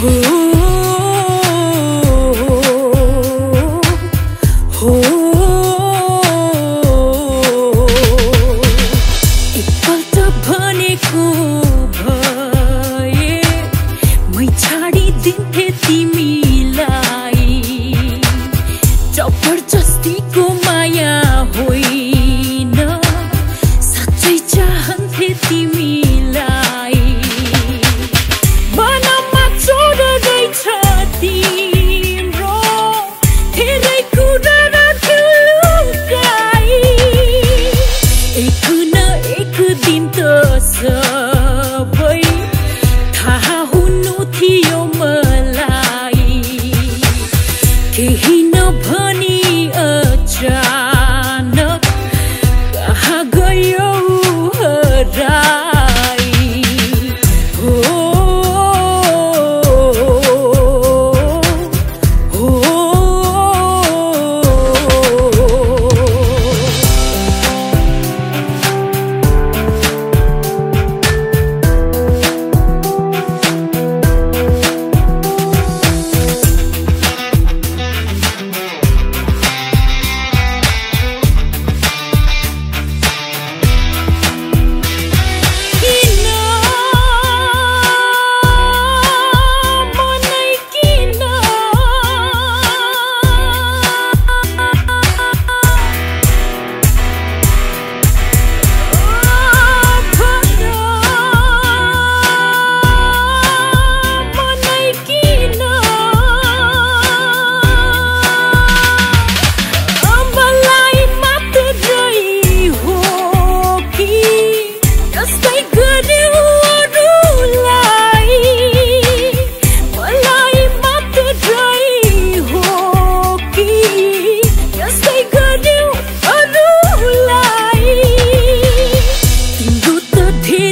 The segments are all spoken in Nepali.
हो त भनेको भे भुछाडी दिन्थे तिमीलाई जबरजस्तीको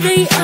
day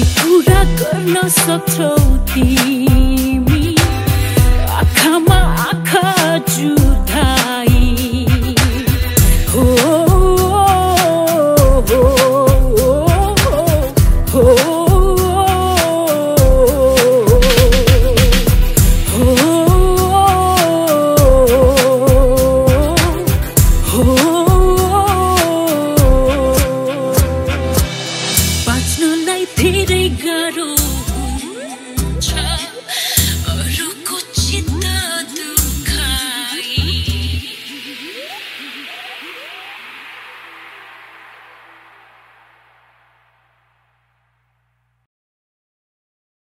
पुरा गर्न सक्छौ ती